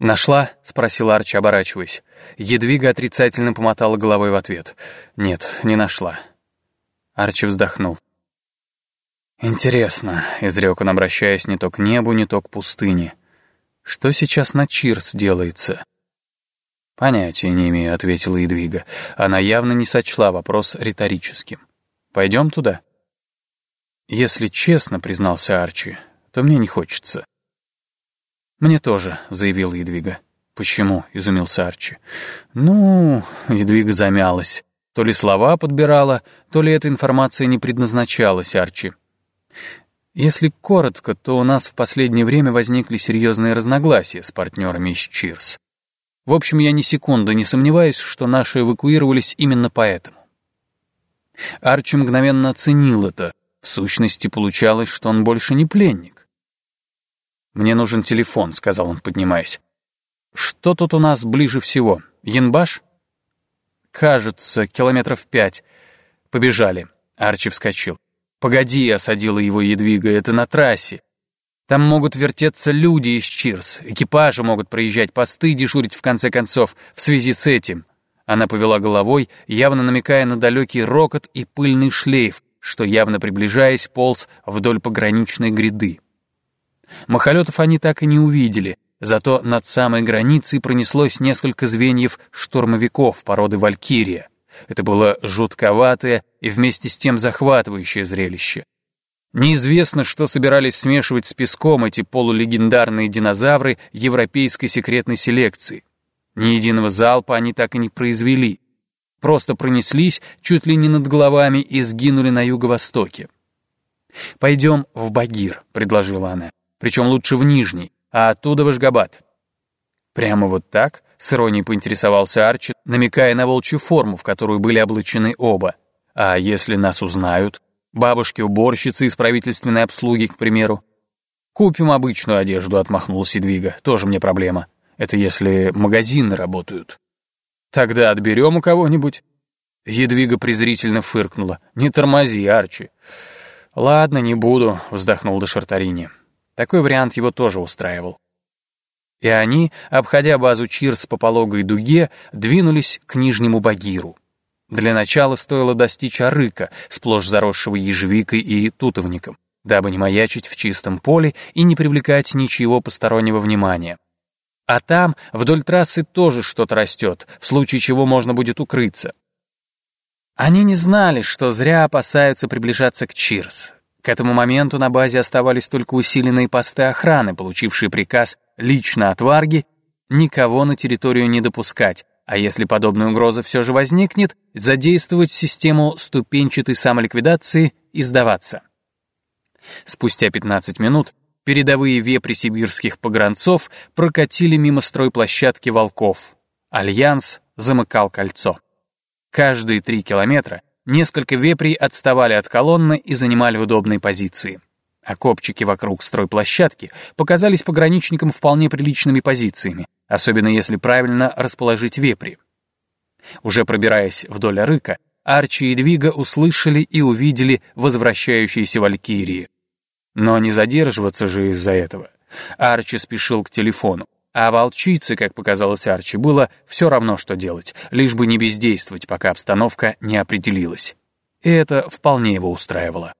«Нашла?» — спросил Арчи, оборачиваясь. Едвига отрицательно помотала головой в ответ. «Нет, не нашла». Арчи вздохнул. «Интересно», — изрек он, обращаясь не то к небу, не то к пустыне. «Что сейчас на Чирс делается?» «Понятия не имею», — ответила Едвига. Она явно не сочла вопрос риторическим. «Пойдем туда?» «Если честно», — признался Арчи, — «то мне не хочется». «Мне тоже», — заявил Едвига. «Почему?» — изумился Арчи. «Ну...» — Едвига замялась. То ли слова подбирала, то ли эта информация не предназначалась Арчи. Если коротко, то у нас в последнее время возникли серьезные разногласия с партнерами из Чирс. В общем, я ни секунды не сомневаюсь, что наши эвакуировались именно поэтому. Арчи мгновенно оценил это. В сущности, получалось, что он больше не пленник. «Мне нужен телефон», — сказал он, поднимаясь. «Что тут у нас ближе всего? Янбаш?» «Кажется, километров пять. Побежали». Арчи вскочил. «Погоди», — осадила его Едвига, — «это на трассе. Там могут вертеться люди из Чирс, экипажи могут проезжать посты, дежурить в конце концов в связи с этим». Она повела головой, явно намекая на далекий рокот и пыльный шлейф, что, явно приближаясь, полз вдоль пограничной гряды. Махолетов они так и не увидели, зато над самой границей пронеслось несколько звеньев штурмовиков породы «Валькирия». Это было жутковатое и вместе с тем захватывающее зрелище. Неизвестно, что собирались смешивать с песком эти полулегендарные динозавры европейской секретной селекции. Ни единого залпа они так и не произвели. Просто пронеслись чуть ли не над головами и сгинули на юго-востоке. «Пойдем в Багир», — предложила она причем лучше в Нижний, а оттуда в Ашгабад. Прямо вот так, с иронией поинтересовался Арчи, намекая на волчью форму, в которую были облачены оба. А если нас узнают? Бабушки-уборщицы из правительственной обслуги, к примеру. Купим обычную одежду, отмахнулся Едвига, тоже мне проблема. Это если магазины работают. Тогда отберем у кого-нибудь. Едвига презрительно фыркнула. «Не тормози, Арчи». «Ладно, не буду», — вздохнул Дешартарини. Такой вариант его тоже устраивал. И они, обходя базу Чирс по пологой дуге, двинулись к Нижнему Багиру. Для начала стоило достичь Арыка, сплошь заросшего ежевикой и тутовником, дабы не маячить в чистом поле и не привлекать ничего постороннего внимания. А там, вдоль трассы, тоже что-то растет, в случае чего можно будет укрыться. Они не знали, что зря опасаются приближаться к Чирс. К этому моменту на базе оставались только усиленные посты охраны, получившие приказ лично от Варги никого на территорию не допускать, а если подобная угроза все же возникнет, задействовать систему ступенчатой самоликвидации и сдаваться. Спустя 15 минут передовые вепри сибирских погранцов прокатили мимо стройплощадки волков. Альянс замыкал кольцо. Каждые три километра Несколько вепрей отставали от колонны и занимали удобные позиции. А копчики вокруг стройплощадки показались пограничникам вполне приличными позициями, особенно если правильно расположить вепри. Уже пробираясь вдоль рыка, Арчи и Двига услышали и увидели возвращающиеся валькирии. Но не задерживаться же из-за этого. Арчи спешил к телефону. А волчице, как показалось Арчи, было все равно, что делать, лишь бы не бездействовать, пока обстановка не определилась. И это вполне его устраивало.